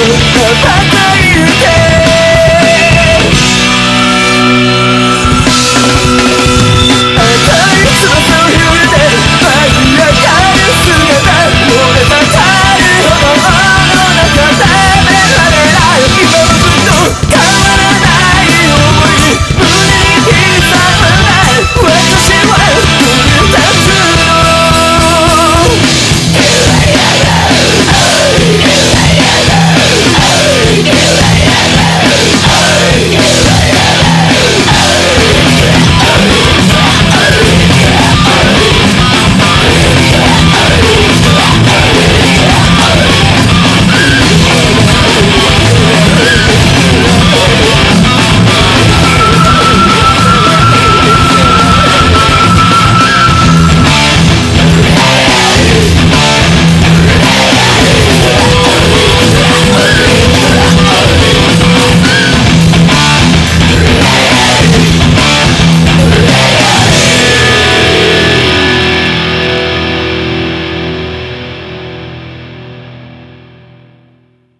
戦い歌